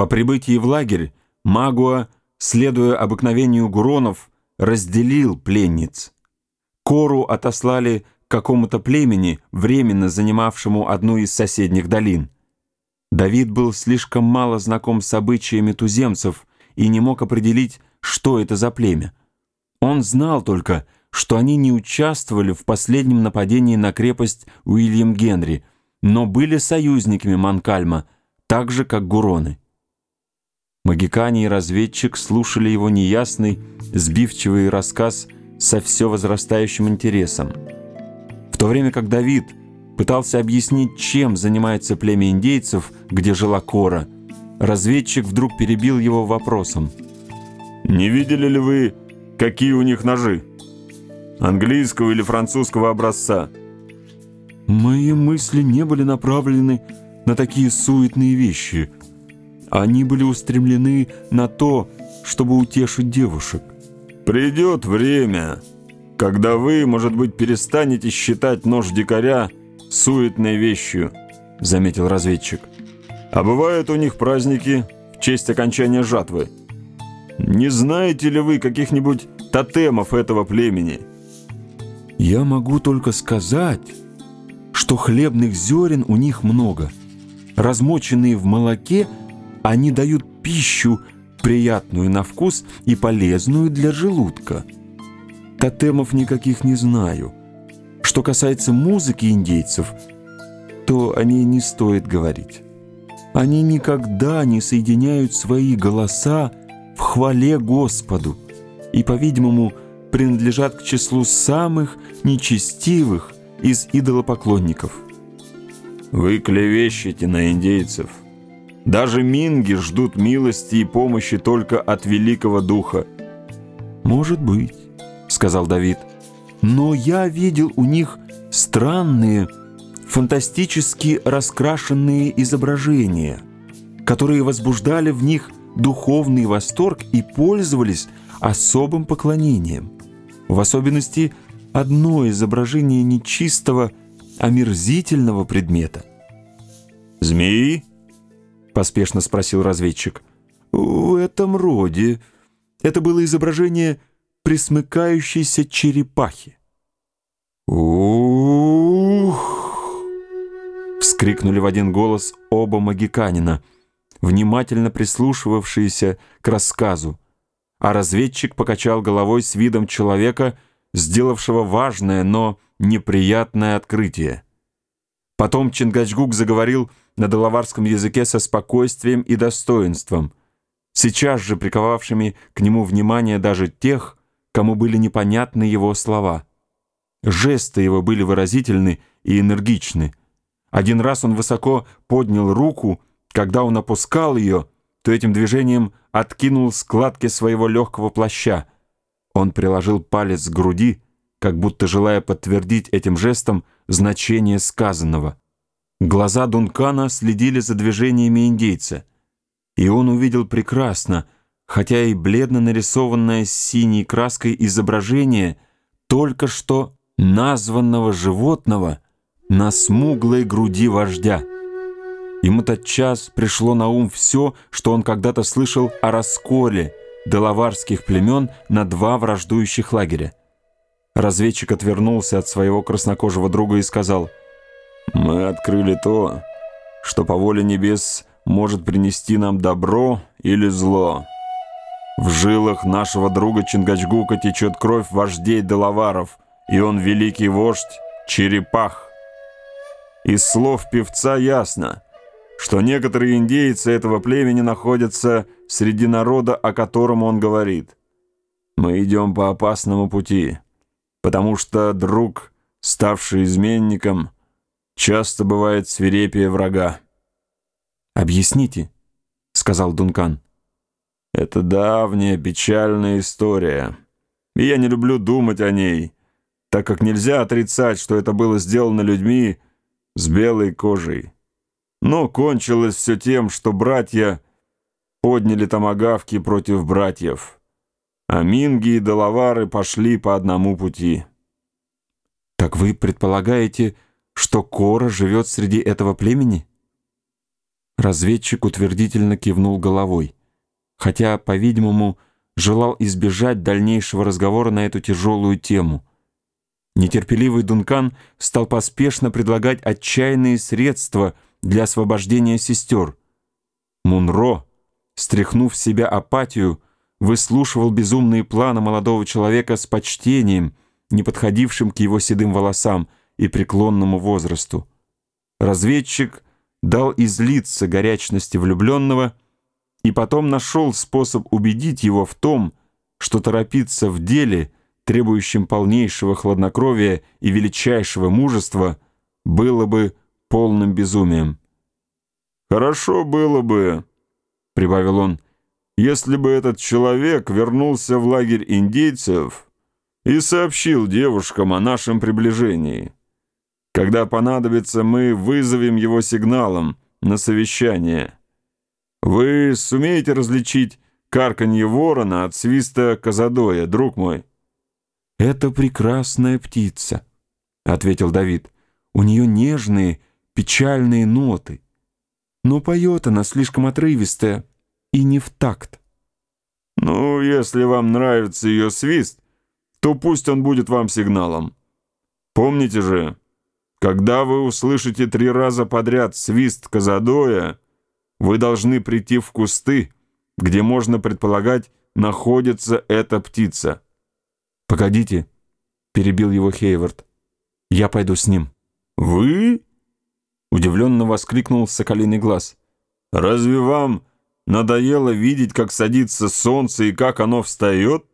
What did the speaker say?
По прибытии в лагерь Магуа, следуя обыкновению гуронов, разделил пленниц. Кору отослали к какому-то племени, временно занимавшему одну из соседних долин. Давид был слишком мало знаком с обычаями туземцев и не мог определить, что это за племя. Он знал только, что они не участвовали в последнем нападении на крепость Уильям Генри, но были союзниками Манкальма, так же, как Гуроны. Магикане и разведчик слушали его неясный, сбивчивый рассказ со все возрастающим интересом. В то время как Давид пытался объяснить, чем занимается племя индейцев, где жила Кора, разведчик вдруг перебил его вопросом. «Не видели ли вы, какие у них ножи? Английского или французского образца?» «Мои мысли не были направлены на такие суетные вещи», они были устремлены на то, чтобы утешить девушек. «Придет время, когда вы, может быть, перестанете считать нож дикаря суетной вещью», — заметил разведчик. «А бывают у них праздники в честь окончания жатвы. Не знаете ли вы каких-нибудь тотемов этого племени?» «Я могу только сказать, что хлебных зерен у них много. Размоченные в молоке — они дают пищу, приятную на вкус и полезную для желудка. Тотемов никаких не знаю. Что касается музыки индейцев, то о ней не стоит говорить. Они никогда не соединяют свои голоса в хвале Господу и, по-видимому, принадлежат к числу самых нечестивых из идолопоклонников. «Вы клевещете на индейцев», даже минги ждут милости и помощи только от Великого Духа. «Может быть», — сказал Давид, — «но я видел у них странные, фантастически раскрашенные изображения, которые возбуждали в них духовный восторг и пользовались особым поклонением. В особенности одно изображение нечистого, омерзительного предмета. «Змеи?» — поспешно спросил разведчик. «В этом роде. Это было изображение присмыкающейся черепахи». «Ух!» — вскрикнули в один голос оба магиканина, внимательно прислушивавшиеся к рассказу, а разведчик покачал головой с видом человека, сделавшего важное, но неприятное открытие. Потом Чингачгук заговорил на делаварском языке со спокойствием и достоинством, сейчас же приковавшими к нему внимание даже тех, кому были непонятны его слова. Жесты его были выразительны и энергичны. Один раз он высоко поднял руку, когда он опускал ее, то этим движением откинул складки своего легкого плаща. Он приложил палец к груди, как будто желая подтвердить этим жестом значение сказанного. Глаза Дункана следили за движениями индейца, и он увидел прекрасно, хотя и бледно нарисованное синей краской изображение только что названного животного на смуглой груди вождя. Ему тотчас пришло на ум все, что он когда-то слышал о расколе делаварских племен на два враждующих лагеря. Разведчик отвернулся от своего краснокожего друга и сказал, «Мы открыли то, что по воле небес может принести нам добро или зло. В жилах нашего друга Чингачгука течет кровь вождей Делаваров, и он великий вождь Черепах. Из слов певца ясно, что некоторые индейцы этого племени находятся среди народа, о котором он говорит. Мы идем по опасному пути» потому что друг, ставший изменником, часто бывает свирепее врага. «Объясните», — сказал Дункан. «Это давняя печальная история, и я не люблю думать о ней, так как нельзя отрицать, что это было сделано людьми с белой кожей. Но кончилось все тем, что братья подняли томагавки против братьев» а Минги и Делавары пошли по одному пути. «Так вы предполагаете, что Кора живет среди этого племени?» Разведчик утвердительно кивнул головой, хотя, по-видимому, желал избежать дальнейшего разговора на эту тяжелую тему. Нетерпеливый Дункан стал поспешно предлагать отчаянные средства для освобождения сестер. Мунро, стряхнув в себя апатию, выслушивал безумные планы молодого человека с почтением, не подходившим к его седым волосам и преклонному возрасту. Разведчик дал излиться горячности влюбленного и потом нашел способ убедить его в том, что торопиться в деле, требующем полнейшего хладнокровия и величайшего мужества, было бы полным безумием. «Хорошо было бы», — прибавил он, — «если бы этот человек вернулся в лагерь индейцев и сообщил девушкам о нашем приближении». Когда понадобится, мы вызовем его сигналом на совещание. Вы сумеете различить карканье ворона от свиста казадоя, друг мой?» «Это прекрасная птица», — ответил Давид. «У нее нежные, печальные ноты. Но поет она слишком отрывистая и не в такт». «Ну, если вам нравится ее свист, то пусть он будет вам сигналом. Помните же, когда вы услышите три раза подряд свист казадоя, вы должны прийти в кусты, где, можно предполагать, находится эта птица. «Погодите», — перебил его Хейвард, — «я пойду с ним». «Вы?» — удивленно воскликнул Соколиный глаз. «Разве вам надоело видеть, как садится солнце и как оно встает?»